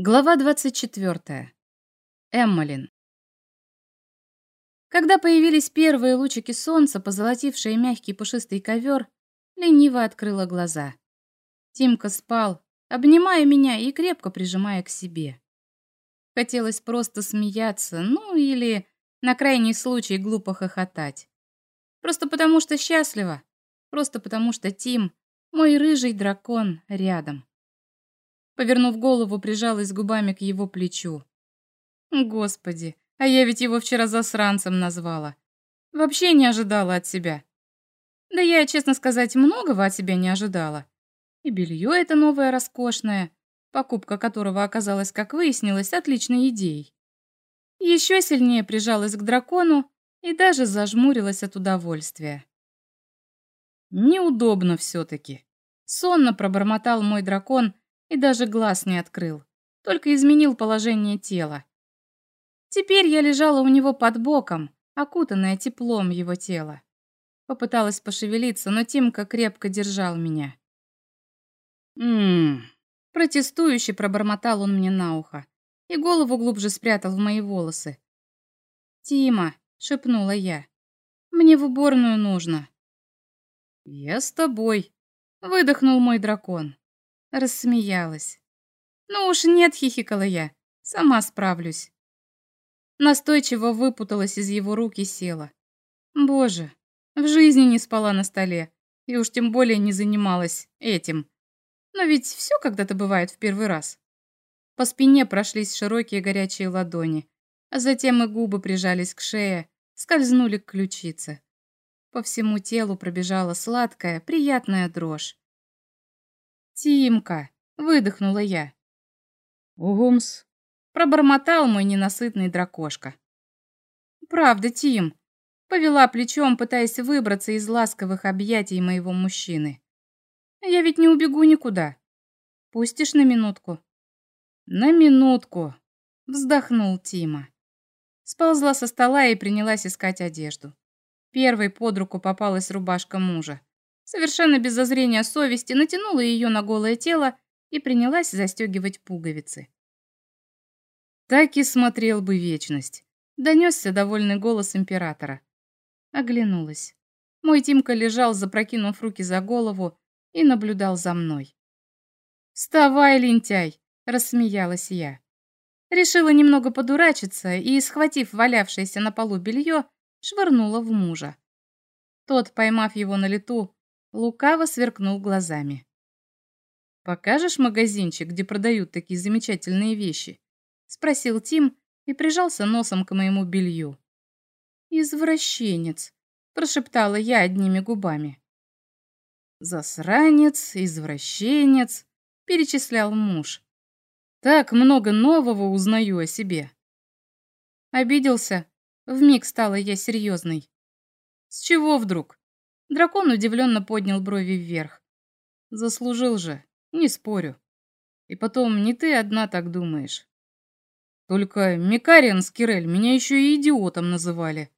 Глава 24. Эммалин. Когда появились первые лучики солнца, позолотившие мягкий пушистый ковер, лениво открыла глаза. Тимка спал, обнимая меня и крепко прижимая к себе. Хотелось просто смеяться, ну или, на крайний случай, глупо хохотать. Просто потому что счастлива, просто потому что Тим, мой рыжий дракон, рядом. Повернув голову, прижалась губами к его плечу. Господи, а я ведь его вчера засранцем назвала. Вообще не ожидала от себя. Да я, честно сказать, многого от себя не ожидала. И белье это новое роскошное, покупка которого оказалась, как выяснилось, отличной идеей. Еще сильнее прижалась к дракону и даже зажмурилась от удовольствия. Неудобно все-таки. Сонно пробормотал мой дракон, и даже глаз не открыл, только изменил положение тела. Теперь я лежала у него под боком, окутанная теплом его тела. Попыталась пошевелиться, но Тимка крепко держал меня. «Ммм...» Протестующе пробормотал он мне на ухо и голову глубже спрятал в мои волосы. «Тима!» — шепнула я. «Мне в уборную нужно». «Я с тобой», — выдохнул мой дракон. Рассмеялась. «Ну уж нет», — хихикала я, — «сама справлюсь». Настойчиво выпуталась из его рук и села. Боже, в жизни не спала на столе, и уж тем более не занималась этим. Но ведь все когда-то бывает в первый раз. По спине прошлись широкие горячие ладони, а затем и губы прижались к шее, скользнули к ключице. По всему телу пробежала сладкая, приятная дрожь. «Тимка!» — выдохнула я. «Угумс!» — пробормотал мой ненасытный дракошка. «Правда, Тим!» — повела плечом, пытаясь выбраться из ласковых объятий моего мужчины. «Я ведь не убегу никуда. Пустишь на минутку?» «На минутку!» — вздохнул Тима. Сползла со стола и принялась искать одежду. Первой под руку попалась рубашка мужа совершенно без зазрения совести, натянула ее на голое тело и принялась застегивать пуговицы. Так и смотрел бы вечность. Донесся довольный голос императора. Оглянулась. Мой Тимка лежал, запрокинув руки за голову, и наблюдал за мной. «Вставай, лентяй!» — рассмеялась я. Решила немного подурачиться и, схватив валявшееся на полу белье, швырнула в мужа. Тот, поймав его на лету, Лукаво сверкнул глазами. «Покажешь магазинчик, где продают такие замечательные вещи?» Спросил Тим и прижался носом к моему белью. «Извращенец», — прошептала я одними губами. «Засранец, извращенец», — перечислял муж. «Так много нового узнаю о себе». Обиделся. Вмиг стала я серьезной. «С чего вдруг?» Дракон удивленно поднял брови вверх. Заслужил же, не спорю. И потом, не ты одна так думаешь. Только Микариан с Кирель меня еще и идиотом называли.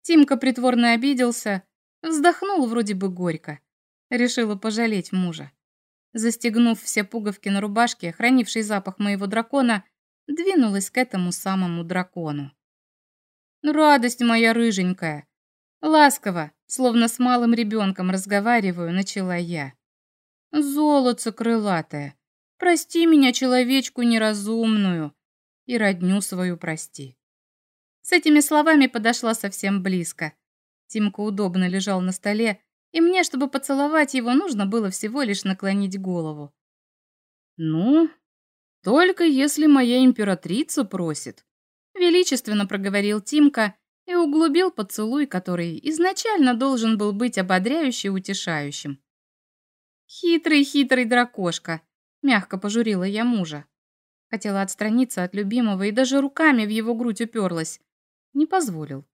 Тимка притворно обиделся, вздохнул вроде бы горько. Решила пожалеть мужа. Застегнув все пуговки на рубашке, хранившей запах моего дракона, двинулась к этому самому дракону. «Радость моя рыженькая!» Ласково, словно с малым ребенком разговариваю, начала я. Золотце крылатое, прости меня, человечку неразумную, и родню свою прости. С этими словами подошла совсем близко. Тимка удобно лежал на столе, и мне, чтобы поцеловать его, нужно было всего лишь наклонить голову. «Ну, только если моя императрица просит», — величественно проговорил Тимка и углубил поцелуй, который изначально должен был быть ободряющим и утешающим. «Хитрый-хитрый дракошка», — мягко пожурила я мужа. Хотела отстраниться от любимого и даже руками в его грудь уперлась. Не позволил.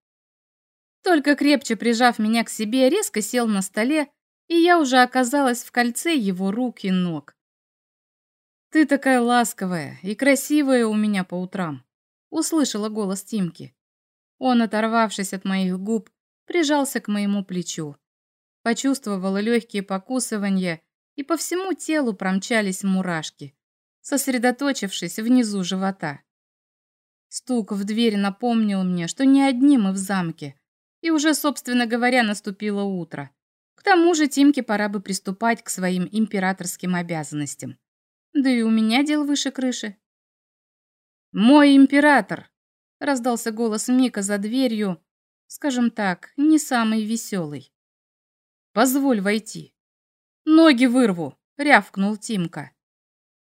Только крепче прижав меня к себе, резко сел на столе, и я уже оказалась в кольце его рук и ног. «Ты такая ласковая и красивая у меня по утрам», — услышала голос Тимки. Он, оторвавшись от моих губ, прижался к моему плечу. Почувствовала легкие покусывания, и по всему телу промчались мурашки. сосредоточившись внизу живота. Стук в дверь напомнил мне, что не одни мы в замке, и уже, собственно говоря, наступило утро. К тому же Тимке пора бы приступать к своим императорским обязанностям. Да и у меня дел выше крыши. «Мой император!» — раздался голос Мика за дверью, скажем так, не самый веселый. «Позволь войти». «Ноги вырву!» — рявкнул Тимка.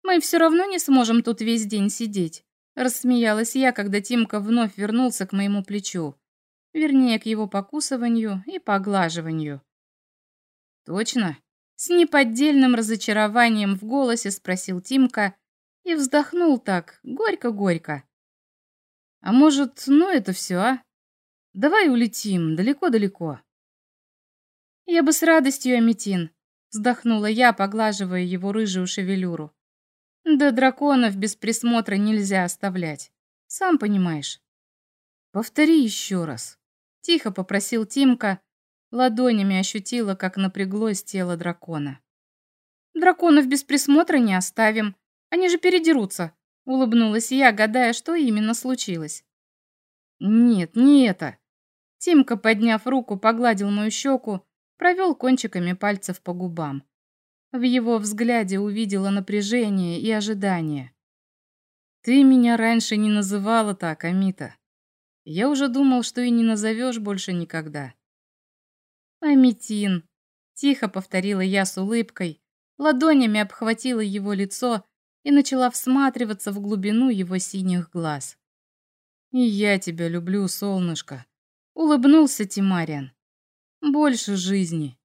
«Мы все равно не сможем тут весь день сидеть», — рассмеялась я, когда Тимка вновь вернулся к моему плечу. Вернее, к его покусыванию и поглаживанию. «Точно?» — с неподдельным разочарованием в голосе спросил Тимка и вздохнул так, горько-горько. «А может, ну это все, а? Давай улетим далеко-далеко». «Я бы с радостью, Аметин», — вздохнула я, поглаживая его рыжую шевелюру. Да драконов без присмотра нельзя оставлять. Сам понимаешь. Повтори еще раз. Тихо попросил Тимка, ладонями ощутила, как напряглось тело дракона. Драконов без присмотра не оставим. Они же передерутся. Улыбнулась я, гадая, что именно случилось. Нет, не это. Тимка, подняв руку, погладил мою щеку, провел кончиками пальцев по губам. В его взгляде увидела напряжение и ожидание. «Ты меня раньше не называла так, Амита. Я уже думал, что и не назовешь больше никогда». «Амитин», — тихо повторила я с улыбкой, ладонями обхватила его лицо и начала всматриваться в глубину его синих глаз. «И я тебя люблю, солнышко», — улыбнулся Тимариан. «Больше жизни».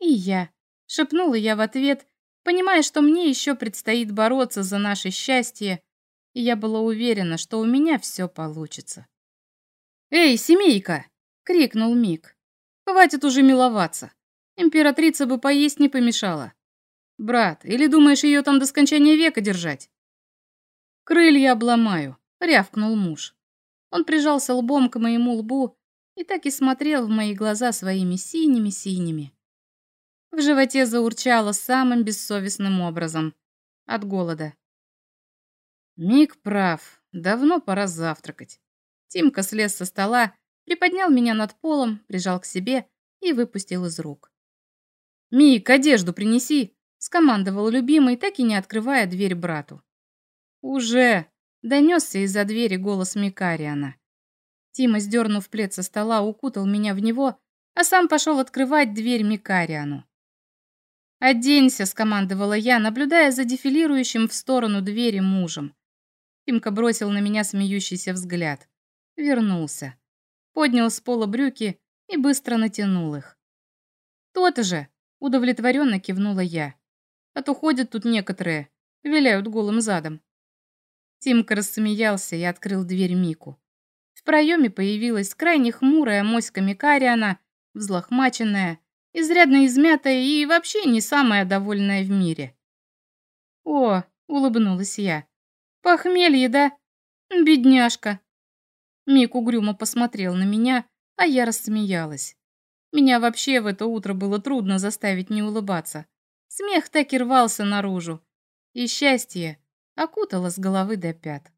«И я», Шепнула я в ответ, понимая, что мне еще предстоит бороться за наше счастье, и я была уверена, что у меня все получится. «Эй, семейка!» — крикнул Мик. «Хватит уже миловаться. Императрица бы поесть не помешала. Брат, или думаешь ее там до скончания века держать?» «Крылья обломаю», — рявкнул муж. Он прижался лбом к моему лбу и так и смотрел в мои глаза своими синими-синими. В животе заурчало самым бессовестным образом. От голода. Мик прав. Давно пора завтракать. Тимка слез со стола, приподнял меня над полом, прижал к себе и выпустил из рук. «Мик, одежду принеси!» — скомандовал любимый, так и не открывая дверь брату. «Уже!» — донесся из-за двери голос Микариана. Тима, сдернув плед со стола, укутал меня в него, а сам пошел открывать дверь Микариану. «Оденься», — скомандовала я, наблюдая за дефилирующим в сторону двери мужем. Тимка бросил на меня смеющийся взгляд. Вернулся. Поднял с пола брюки и быстро натянул их. «То-то же!» — удовлетворенно кивнула я. «А то ходят тут некоторые, виляют голым задом». Тимка рассмеялся и открыл дверь Мику. В проеме появилась крайне хмурая моська Микариана, взлохмаченная, изрядно измятая и вообще не самая довольная в мире. «О!» — улыбнулась я. «Похмелье, да? Бедняжка!» Мик угрюмо посмотрел на меня, а я рассмеялась. Меня вообще в это утро было трудно заставить не улыбаться. Смех так и рвался наружу. И счастье окутало с головы до пят.